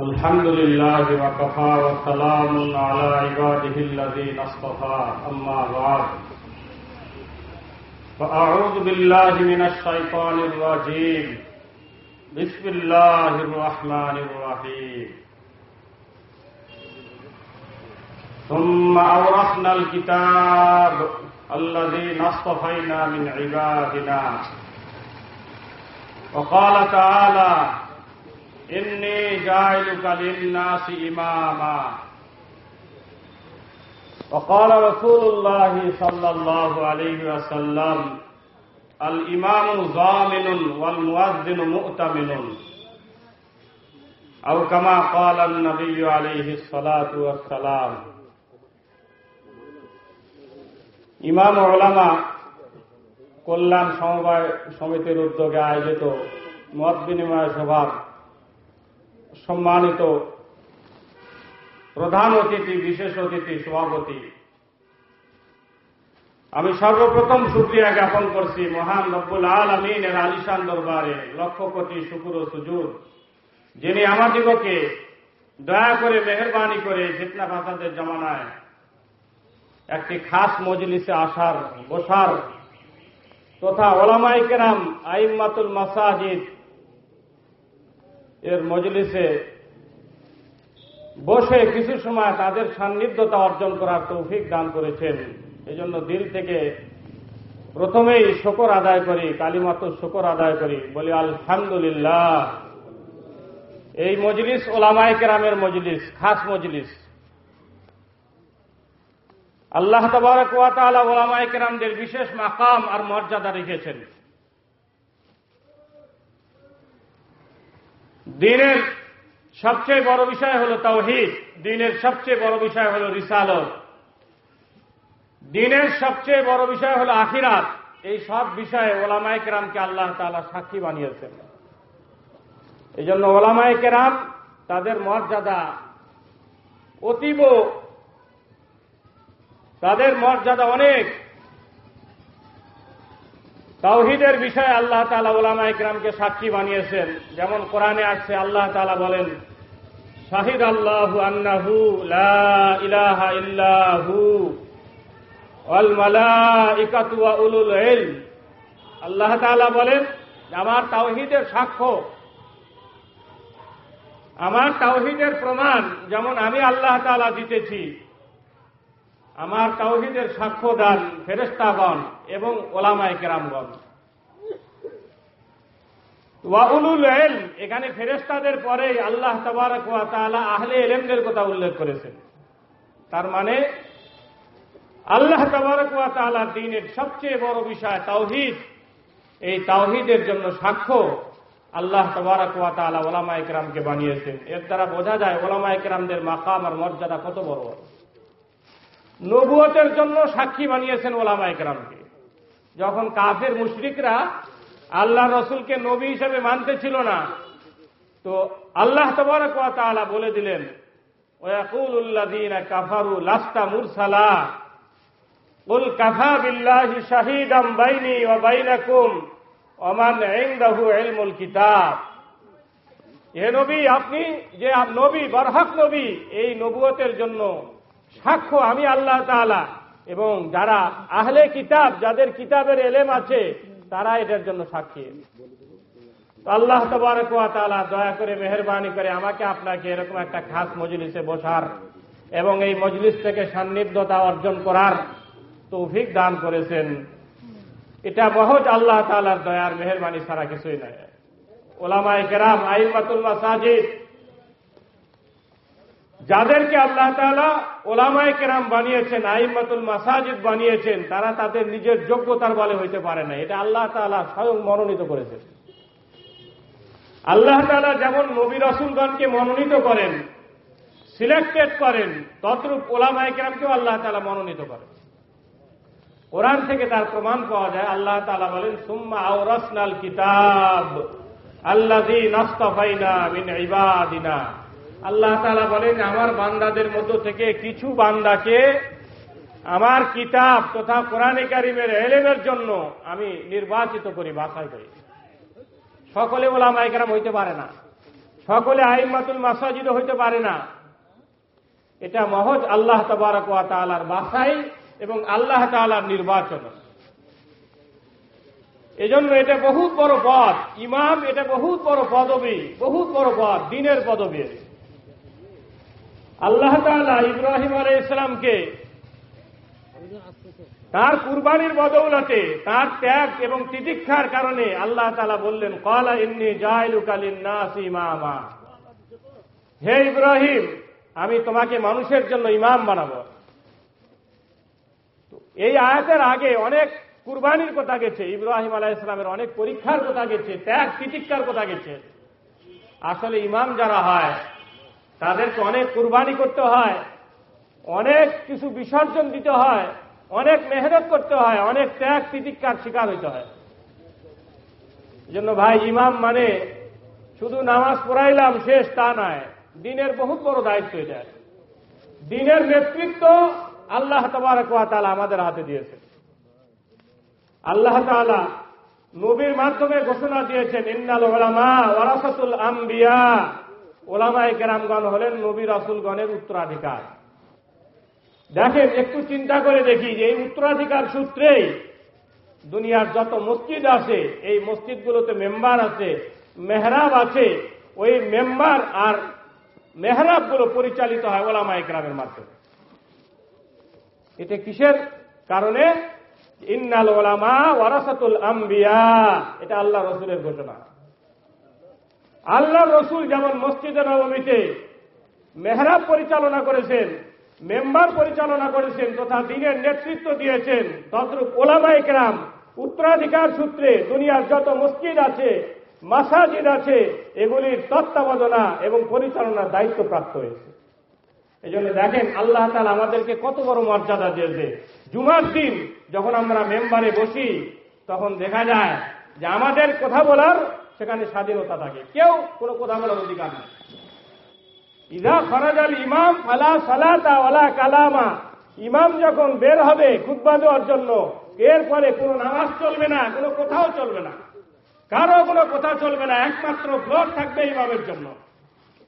الحمد لله وكفى وسلام على عباده الذين اصطفى أما بعد فأعوذ بالله من الشيطان الرجيم بسم الله الرحمن الرحيم ثم أورثنا الكتاب الذين اصطفينا من عبادنا وقال تعالى إني جاعلك للناس إماما وقال رسول الله صلى الله عليه وسلم الإمام ضامن والمؤذن مؤتمن أو كما قال النبي عليه الصلاة والسلام ইমাম ওলামা কল্যাণ সমবায় সমিতির উদ্যোগে আয়োজিত মত বিনিময় সভার সম্মানিত প্রধান অতিথি, বিশেষ অতিথি, সভাপতি। আমি সর্বপ্রথম সুক্রিয়া জ্ঞাপন করছি মহান রব্বুল আল আমিনের আলিশান দরবারে লক্ষ কোটি শুকুর ও সুজুর, যিনি আমাদিগকে দয়া করে, মেহরবানি করে জিতনা ফাসাদের জমানায় একটি খাস মজলিসে আসার, বসার তথা ওলামাই কেরাম আইম্মাতুল মাসাজিদ এর মজলিসে বসে কিছু সময় তাদের সান্নিধ্যতা অর্জন করার তৌফিক দান করেছেন। এজন্য দিল থেকে প্রথমেই শকর আদায় করি কালিমাত শকর আদায় করি, বলি আলহামদুলিল্লাহ। এই মজলিস ওলামাই কেরামের মজলিস, খাস মজলিস। আল্লাহ তবারক ওয়াতালা ওলামাই কেরামদের বিশেষ মাকাম আর মর্যাদা রেখেছেন। দিনের সবচেয়ে বড় বিষয় হল তাওহিদ, দিনের সবচেয়ে বড় বিষয় হল রিসালত। দিনের সবচেয়ে বড় বিষয় হল আখিরাত। এই সব বিষয়ে ওলামাই কেরামকে আল্লাহ তালা সাক্ষী বানিয়েছেন। এই জন্য ওলামাই কেরাম তাদের মর্যাদা অতীব। তাদের মর্যাদা অনেক। তাওহিদের বিষয়ে আল্লাহ তালা ওলামা ইকরামকে সাক্ষী বানিয়েছেন। যেমন কোরআনে আসছে, আল্লাহ তালা বলেন শাহিদ আল্লাহ আন্নাহু ইলাহা ইল্লাহু অল মালা ইকাতুয়া উলুল আল্লাহ তালা বলেন, আমার তাওহিদের সাক্ষ্য, আমার তাওহিদের প্রমাণ যেমন আমি আল্লাহ তালা দিতেছি আমার তাওহিদের সাক্ষ্য দান ফেরেস্তাগণ এবং ওলামায় কেরামগণ। ওয়াউলুল এল এখানে ফেরেস্তাদের পরে আল্লাহ তবারক তাআলা আহলে এলেমদের কথা উল্লেখ করেছেন। তার মানে আল্লাহ তবারক তাআলা দিনের সবচেয়ে বড় বিষয় তাওহিদ। এই তাওহিদের জন্য সাক্ষ্য আল্লাহ তবারক তাআলা ওলামা একরামকে বানিয়েছেন। এর দ্বারা বোঝা যায় ওলামা একরামদের মাকাম আর মর্যাদা কত বড়। নবুয়তের জন্য সাক্ষী বানিয়েছেন ওলামা একরামকে। যখন কাফের মুশরিকরা আল্লাহ রসুলকে নবী হিসেবে মানতে ছিল না, তো আল্লাহ তবরক তাআলা বলে দিলেন, ওয়াকুলুল্লাযীনা কাফারু লাস্তা মুরসালা। নবী, আপনি যে নবী, বরহক নবী, এই নবুয়তের জন্য সাক্ষ্য আমি আল্লাহ তাআলা। এবং যারা আহলে কিতাব, যাদের কিতাবের এলেম আছে, তারা এটার জন্য সাক্ষী। আল্লাহ তালা দয়া করে, মেহরবানি করে আমাকে আপনাকে এরকম একটা খাস মজলিসে বসার এবং এই মজলিস থেকে সান্নিধ্যতা অর্জন করার তৌফিক দান করেছেন। এটা বহুত আল্লাহ তালার দয়ার মেহরবানি ছাড়া কিছুই নয় ওলামাই কেরাম, আইমাতুল মাসাজিদ যাদেরকে আল্লাহ তালা ওলামায় কেরাম বানিয়েছেন, আইমাতুল মাসাজিদ বানিয়েছেন, তারা তাদের নিজের যোগ্যতার বলে হইতে পারে না। এটা আল্লাহ তালা স্বয়ং মনোনীত করেছেন। আল্লাহ তালা যেমন নবী রসুলগণকে মনোনীত করেন, সিলেক্টেড করেন, তদ্রূপ ওলামায় কেরামকেও আল্লাহ তালা মনোনীত করেন। কোরআন থেকে তার প্রমাণ পাওয়া যায়, আল্লাহ তালা বলেন, সুম্মা আওরাসনাল কিতাব নাস্তফাইনা মিন ইবাদিনা। আল্লাহ তালা বলেন, আমার বান্দাদের মধ্য থেকে কিছু বান্দাকে আমার কিতাব তথা কোরআনে কারিমের এলেমের জন্য আমি নির্বাচিত করি, বাছাই করি। সকলে ওলামাইকারাম হইতে পারে না। সকলে আইমাতুল মাসাজিদ হইতে পারে না। এটা মহজ আল্লাহ তবারক ওয়া তাআলার বাসাই এবং আল্লাহ তাআলার নির্বাচন। এজন্য এটা বহুত বড় পদ ইমাম এটা বহুত বড় পদবী, বহুত বড় পদ দিনের পদবী আল্লাহ ইব্রাহিম আলাই ইসলামকে তার কুরবানির বদৌলতে তার ত্যাগ এবং তিতিক্ষার কারণে আল্লাহ তালা বললেন কলা ইন্নি জাইলুকালিন নাস ইমামা। হে ইব্রাহিম, আমি তোমাকে মানুষের জন্য ইমাম বানাবো। এই আয়াতের আগে অনেক কুরবানির কথা গেছে, ইব্রাহিম আলাহ ইসলামের অনেক পরীক্ষার কথা গেছে, ত্যাগ, তিতিক্ষার কথা গেছে। আসলে ইমাম যারা হয় তাদেরকে অনেক কুরবানি করতে হয়, অনেক কিছু বিসর্জন দিতে হয়, অনেক মেহনত করতে হয়, অনেক ত্যাগ তিতিক্ষার শিকার হইতে হয়। জন্য ভাই, ইমাম মানে শুধু নামাজ পড়াইলাম শেষ তা নয়, দিনের বহুত বড় দায়িত্ব এটা। দিনের নেতৃত্ব আল্লাহ তালা আমাদের হাতে দিয়েছে আল্লাহ তালা নবীর মাধ্যমে ঘোষণা দিয়েছেন, ইন্নাল ওলামা ওয়ারাসাতুল আম্বিয়া। ওলামায় কেরামগণ হলেন নবী রাসুলগণের উত্তরাধিকার। দেখেন, একটু চিন্তা করে দেখি যে এই উত্তরাধিকার সূত্রেই দুনিয়ার যত মসজিদ আছে, এই মসজিদগুলোতে মেম্বার আছে, মেহরাব আছে, ওই মেম্বার আর মেহরাবগুলো পরিচালিত হয় ওলামা একরামের মাধ্যমে। এটা কিসের কারণে? ইন্নাল ওলামা ওয়ারাসাতুল আম্বিয়া। এটা আল্লাহ রসুলের ঘোষণা। আল্লাহ রসুল যেমন মসজিদে নবমীতে মেহরাব পরিচালনা করেছেন, মেম্বার পরিচালনা করেছেন তথা দিনের নেতৃত্ব দিয়েছেন, তদ্রুপ ওলামা একরাম উত্তরাধিকার সূত্রে দুনিয়ার যত মসজিদ আছে, মাসাজিদ আছে, এগুলির তত্ত্বাবধানা এবং পরিচালনার দায়িত্ব প্রাপ্ত হয়েছে। এই জন্য দেখেন, আল্লাহ তালা আমাদেরকে কত বড় মর্যাদা দিয়েছে। জুমার দিন যখন আমরা মেম্বারে বসি, তখন দেখা যায় যে আমাদের কথা বলার সেখানে স্বাধীনতা থাকে। কেউ কোনো কথা বলার অধিকার নেই। ইদা ফরাজাল ইমাম আলা সালাতা ওয়ালা কালামা। ইমাম যখন বের হবে খুদ্া দেওয়ার জন্য, এরপরে কোনো নামাজ চলবে না, কোনো কোথাও চলবে না। কারও কোনো কথা চলবে না, একমাত্র ভোট থাকবে ইমামের জন্য।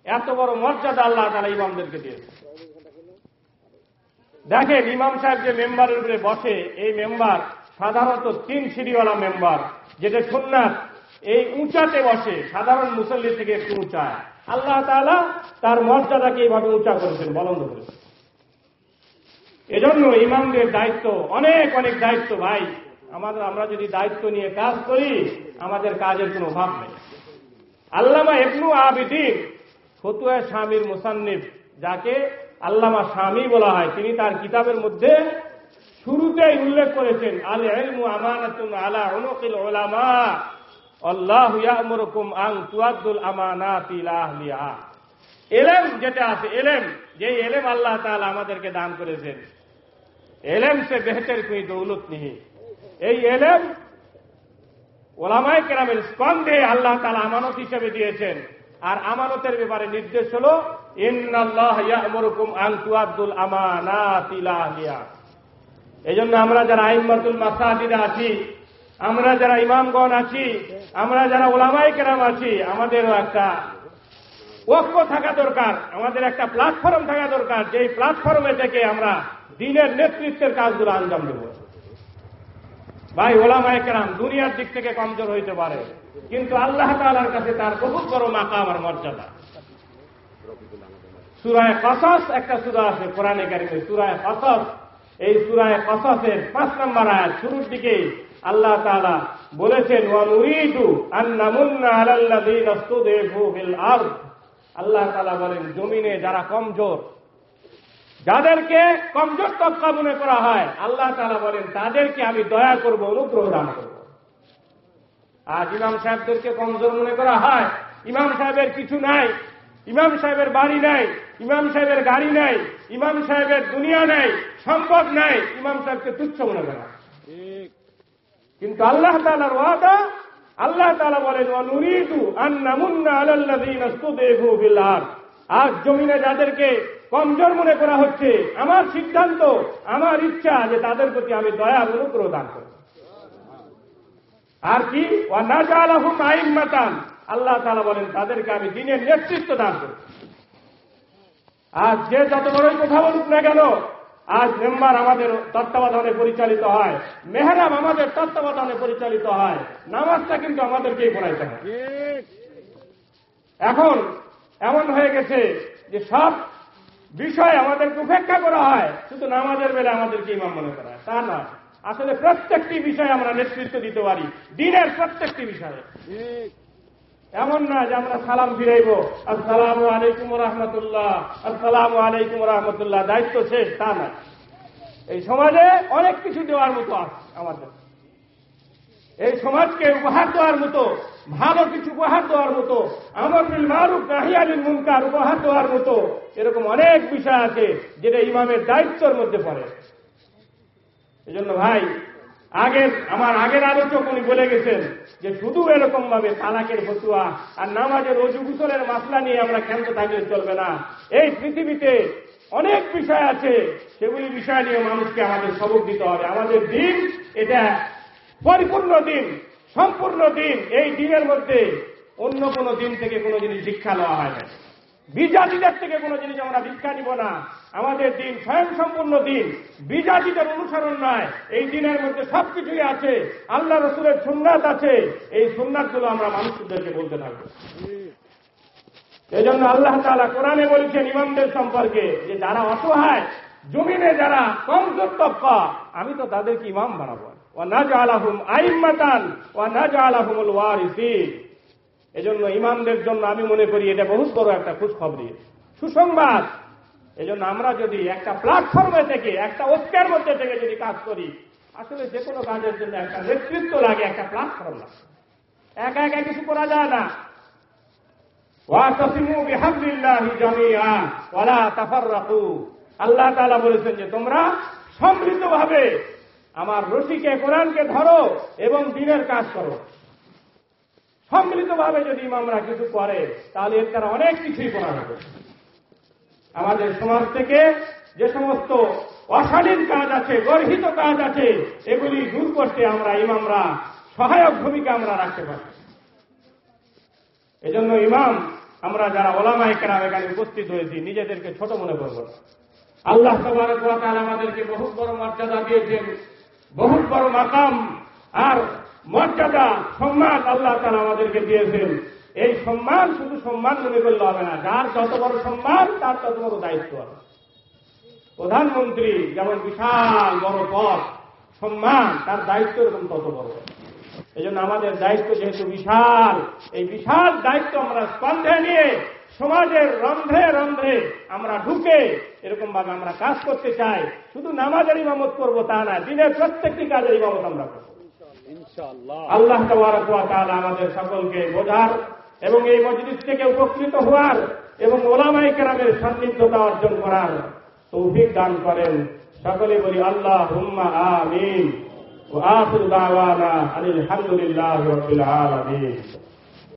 এত বড় মর্যাদা আল্লাহ তারা ইমামদেরকে দিয়েছে। দেখেন, ইমাম সাহেব যে মেম্বারের উপরে বসে, এই মেম্বার সাধারণত তিন সিঁড়িওয়ালা মেম্বার, যেটা সুন্নাত। এই উঁচাতে বসে, সাধারণ মুসল্লি থেকে একটু উঁচায় আল্লাহ তালা তার মর্যাদাকে এইভাবে উঁচা করেছেন, বলন্দ করেছেন। এজন্য ইমামদের দায়িত্ব, অনেক অনেক দায়িত্ব, ভাই। আমাদের, আমরা যদি দায়িত্ব নিয়ে কাজ করি, আমাদের কাজের কোনো অভাব নেই। আল্লামা এবনু আবিদিন ফতুয়া স্বামীর মুসান্নিফ, যাকে আল্লামা স্বামী বলা হয়, তিনি তার কিতাবের মধ্যে শুরুতেই উল্লেখ করেছেন আল এলমু আমানাতুন আলা উনুকিল ওলামা এলেম যেটা আছে, এলেম যে এলেম আল্লাহ তাআলা আমাদেরকে দান করেছেন। এলেম সে বেহতর কোই দৌলত নেই। এই এলেম ওলামায় কেরামের স্কন্ধে আল্লাহ তালা আমানত হিসেবে দিয়েছেন। আর আমানতের ব্যাপারে নির্দেশ হল এই জন্য আমরা যারা আইমাতুল মাসাজিদে আছি আমরা যারা ইমামগণ আছি, আমরা যারা ওলামাই কেরাম আছি, আমাদেরও একটা ঐক্য থাকা দরকার, আমাদের একটা প্ল্যাটফর্ম থাকা দরকার, যেই প্ল্যাটফর্মে থেকে আমরা দিনের নেতৃত্বের কাজগুলো আঞ্জাম দেব। ভাই ওলামাই কেরাম, দুনিয়ার দিক থেকে কমজোর হইতে পারে, কিন্তু আল্লাহ তালার কাছে তার বহুত বড় মাকাম আর মর্যাদা। সুরায় কসস একটা সুরা আছে, কোরআনে কারিমে, সুরায় কসস। এই সুরায় কসসের পাঁচ নম্বর আয়াত, শুরুর দিকে আল্লাহ তাআলা বলেছেন আল্লাহ তালা বলেন, জমিনে যারা কমজোর, যাদেরকে কমজোর তবকা মনে করা হয়, আল্লাহ তালা বলেন, তাদেরকে আমি দয়া করব, অনুগ্রহ দান করব। আজ ইমাম সাহেবদেরকে কমজোর মনে করা হয়। ইমাম সাহেবের কিছু নাই, ইমাম সাহেবের বাড়ি নাই, ইমাম সাহেবের গাড়ি নাই, ইমাম সাহেবের দুনিয়া নাই, সম্পদ নাই, ইমাম সাহেবকে তুচ্ছ মনে করা কিন্তু আল্লাহ তালার ওয়াদা, আল্লাহ তালা বলেন নুরিদু আন্নামুন্না আজ জমিনে যাদেরকে কমজোর মনে করা হচ্ছে, আমার সিদ্ধান্ত, আমার ইচ্ছা যে তাদের প্রতি আমি দয়া অনুগ্রহ দান করব। আর কি? ওয়ানাজালাহুম আইম্মাতান। আল্লাহ তালা বলেন, তাদেরকে আমি দিনের নেতৃত্ব দান করি আজ যে যত বড়ই কথা বলুক না কেন আজ মেম্বার আমাদের তত্ত্বাবধানে পরিচালিত হয়। মেহরাম আমাদের তত্ত্বাবধানে পরিচালিত হয়। নামাজটা কিন্তু আমাদেরকেই পড়াইতে হয়। এখন এমন হয়ে গেছে যে সব বিষয় আমাদেরকে উপেক্ষা করা হয়, শুধু নামাজের বেলা আমাদেরকে ইমাম মনে করা হয়। তা নয় আসলে প্রত্যেকটি বিষয়ে আমরা নেতৃত্ব দিতে পারি। দিনের প্রত্যেকটি বিষয়ে। এমন না যে আমরা সালাম ফিরাইব। আসসালাম আলাইকুম রহমতুল্লাহ, আসসালাম আলাইকুম রহমতুল্লাহ, দায়িত্ব শেষ, তা না। এই সমাজে অনেক কিছু দেওয়ার মতো আছে আমাদের। এই সমাজকে উপহার দেওয়ার মতো, ভালো কিছু উপহার দেওয়ার মতো আমার মারুফ নাহিয়ালিন মুনকার উপহার দেওয়ার মতো, এরকম অনেক বিষয় আছে যেটা ইমামের দায়িত্বর মধ্যে পড়ে। এজন্য ভাই আগের, আমার আগের আলোচক উনি বলে গেছেন যে শুধু এরকম ভাবে তালাকের ফতুয়া আর নামাজের অজু গুসলের মাসলা নিয়ে আমরা ক্ষান্ত থাকলে চলবে না। এই পৃথিবীতে অনেক বিষয় আছে, সেগুলি বিষয় নিয়ে মানুষকে আমাদের সবক দিতে হবে। আমাদের দিন, এটা পরিপূর্ণ দিন, সম্পূর্ণ দিন। এই দিনের মধ্যে অন্য কোনো দিন থেকে কোনো জিনিস শিক্ষা নেওয়া হয় না। বিজাতিদের থেকে কোনো জিনিস আমরা ভিক্ষা নিব না। আমাদের দিন স্বয়ং সম্পূর্ণ দিন। বিজাতিদের অনুসরণ নয়। এই দিনের মধ্যে সবকিছুই আছে। আল্লাহ রসুলের সুন্নাত আছে। এই সুন্নাতগুলো আমরা মানুষদেরকে বলতে থাকব। এই জন্য আল্লাহ তালা কোরআনে বলেছেন ইমামদের সম্পর্কে যে যারা অসহায়, জমিনে যারা কমজোর তপ্পা আমি তো তাদেরকে ইমাম বানাবো। ও না জালাহুম আইম্মাতান ও না জালাহুমুল ওয়ারিসিন। এজন্য ইমামদের জন্য আমি মনে করি এটা বহুত বড় একটা খুশখবরি। সুসংবাদ। এজন্য আমরা যদি একটা প্ল্যাটফর্মে থেকে, একটা ঐক্যের মধ্যে থেকে যদি কাজ করি, আসলে যে কোনো কাজের জন্য একটা নেতৃত্ব লাগে, একটা প্ল্যাটফর্ম লাগে। একা একা কিছু করা যায় না। আল্লাহ তাআলা বলেছেন যে, তোমরা সম্মিলিতভাবে আমার রশিকে, কোরআনকে ধরো এবং দিনের কাজ করো। সম্মিলিতভাবে যদি ইমামরা কিছু করে, তাহলে এর দ্বারা অনেক কিছুই করা হবে। আমাদের সমাজ থেকে যে সমস্ত অশালীন কাজ আছে, গর্হিত কাজ আছে, এগুলি দূর করতে আমরা ইমামরা সহায়ক ভূমিকা আমরা রাখতে পারি। এজন্য ইমাম, আমরা যারা ওলামায় কেরাম এখানে উপস্থিত হয়েছি, নিজেদেরকে ছোট মনে করব আল্লাহ ওয়া আমাদেরকে বহুত বড় মর্যাদা দিয়েছেন, বহুত বড় মাকাম মর্যাদা সম্মান আল্লাহ তাআলা আমাদেরকে দিয়েছেন। এই সম্মান শুধু সম্মান মনে করলে হবে না। যার যত বড় সম্মান, তার তত বড় দায়িত্ব আছে। প্রধানমন্ত্রী যেমন বিশাল বড় পদ, সম্মান তার দায়িত্ব এরকম তত বড়। এই জন্য আমাদের দায়িত্ব যেহেতু বিশাল, এই বিশাল দায়িত্ব আমরা স্পন্ধে নিয়ে সমাজের রন্ধ্রে রন্ধ্রে আমরা ঢুকে এরকম ভাবে আমরা কাজ করতে চাই। শুধু নামাজের ইমামত করব তা না, দিনের প্রত্যেকটি কাজের ইমামত আমরা করব। আল্লাহ আমাদের সকলকে বোঝার এবং এই মজলিস থেকে উপকৃত হওয়ার এবং ওলামাই কেরামের সান্নিধ্যতা অর্জন করার তৌফিক দান করেন। সকলে বলি আল্লাহ হুম্মা আমিন আখির দাওয়ানা আনিল হামদুলিল্লাহি রাব্বিল আলামিন।